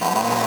Oh.